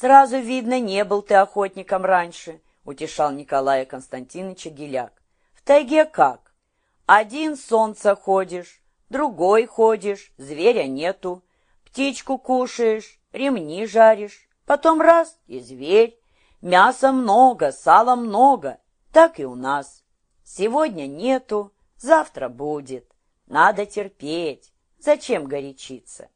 Сразу видно, не был ты охотником раньше, утешал Николая Константиновича Геляк. В тайге как? Один солнце ходишь, другой ходишь, зверя нету, птичку кушаешь, ремни жаришь, потом раз — и зверь. Мяса много, сала много, так и у нас. Сегодня нету, завтра будет. Надо терпеть, зачем горячиться?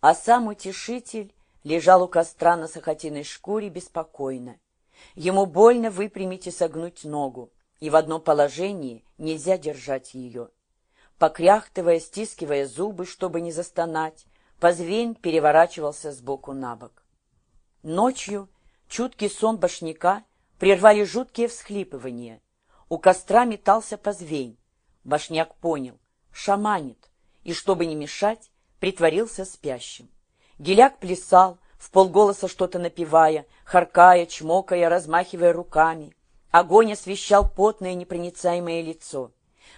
А сам утешитель лежал у костра на сахатиной шкуре беспокойно. Ему больно выпрямить и согнуть ногу, и в одном положении нельзя держать ее. Покряхтывая, стискивая зубы, чтобы не застонать, Позвень переворачивался с боку на бок. Ночью чуткий сон башняка прервали жуткие всхлипывания. У костра метался позвень. Башняк понял — шаманит, и, чтобы не мешать, притворился спящим. Геляк плясал, в полголоса что-то напевая, харкая, чмокая, размахивая руками. Огонь освещал потное непроницаемое лицо.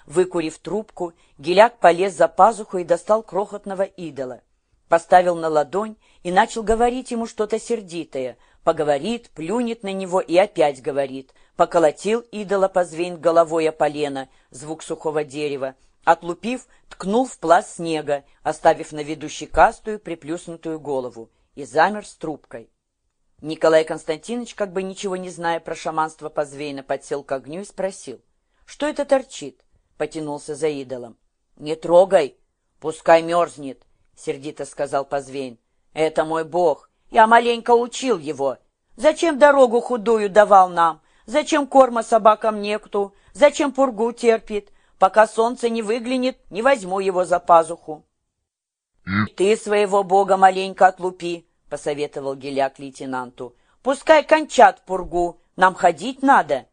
Выкурив трубку, Геляк полез за пазуху и достал крохотного идола. Поставил на ладонь и начал говорить ему что-то сердитое. Поговорит, плюнет на него и опять говорит. Поколотил идола позвень головой о полено, звук сухого дерева. Отлупив, ткнул в пласт снега, оставив на виду щекастую приплюснутую голову, и замер с трубкой. Николай Константинович, как бы ничего не зная про шаманство Позвейна, подсел к огню и спросил. «Что это торчит?» — потянулся за идолом. «Не трогай, пускай мерзнет», — сердито сказал Позвейн. «Это мой бог, я маленько учил его. Зачем дорогу худую давал нам? Зачем корма собакам некту? Зачем пургу терпит? Пока солнце не выглянет, не возьму его за пазуху». «Ты своего бога маленько отлупи», — посоветовал Геляк лейтенанту. «Пускай кончат пургу, нам ходить надо».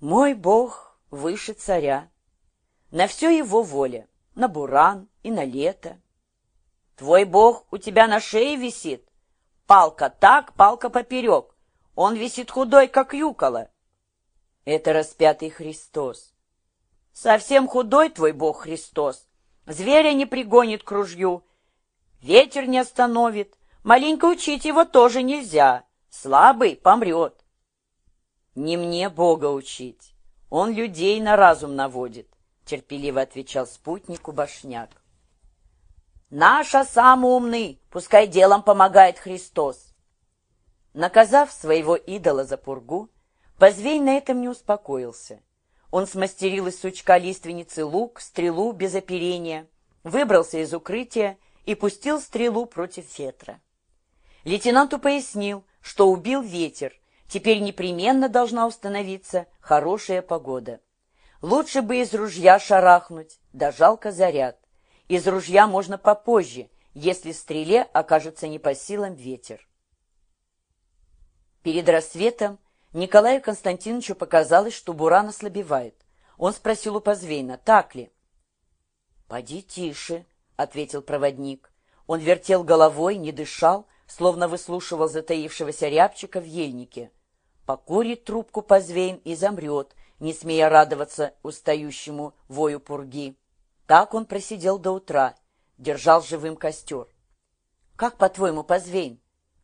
«Мой бог выше царя. На все его воля, на буран и на лето. Твой бог у тебя на шее висит. Палка так, палка поперек. Он висит худой, как юкола. Это распятый Христос. Совсем худой твой бог Христос. Зверя не пригонит к ружью. Ветер не остановит. Маленько учить его тоже нельзя. Слабый помрет. Не мне Бога учить. Он людей на разум наводит, терпеливо отвечал спутнику Башняк. Наша сам умный, пускай делом помогает Христос. Наказав своего идола за пургу, Позвей на этом не успокоился. Он смастерил из сучка лиственницы лук, стрелу без оперения, выбрался из укрытия и пустил стрелу против ветра. Лейтенанту пояснил, что убил ветер, теперь непременно должна установиться хорошая погода. Лучше бы из ружья шарахнуть, да жалко заряд. Из ружья можно попозже, если стреле окажется не по силам ветер. Перед рассветом Николаю Константиновичу показалось, что буран ослабевает. Он спросил у Позвейна, так ли? «Поди тише», — ответил проводник. Он вертел головой, не дышал, словно выслушивал затаившегося рябчика в ельнике. Покурит трубку Позвейн и замрет, не смея радоваться устающему вою пурги. Так он просидел до утра, держал живым костер. Как, по-твоему, Позвейн,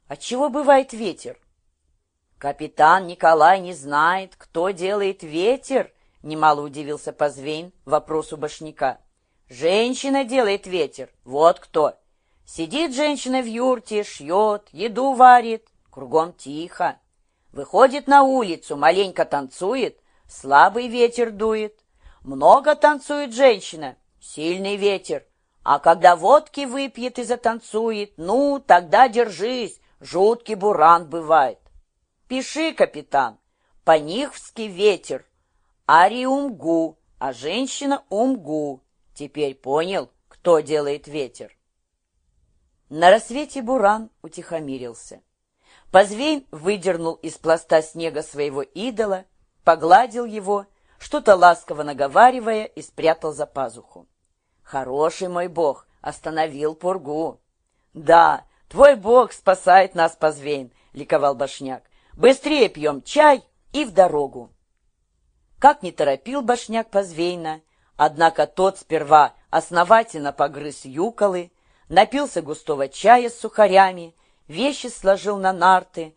отчего бывает ветер? Капитан Николай не знает, кто делает ветер, немало удивился Позвейн вопросу башняка. Женщина делает ветер, вот кто. Сидит женщина в юрте, шьет, еду варит, кругом тихо. Выходит на улицу, маленько танцует, слабый ветер дует. Много танцует женщина, сильный ветер. А когда водки выпьет и затанцует, ну, тогда держись, жуткий буран бывает. Пиши, капитан, панихвский ветер, ариумгу, а женщина умгу. Теперь понял, кто делает ветер. На рассвете буран утихомирился. Позвейн выдернул из пласта снега своего идола, погладил его что-то ласково наговаривая, и спрятал за пазуху. «Хороший мой бог, остановил пургу!» «Да, твой бог спасает нас, Позвейн!» — ликовал Башняк. «Быстрее пьем чай и в дорогу!» Как не торопил Башняк Позвейна, однако тот сперва основательно погрыз юколы, напился густого чая с сухарями, вещи сложил на нарты,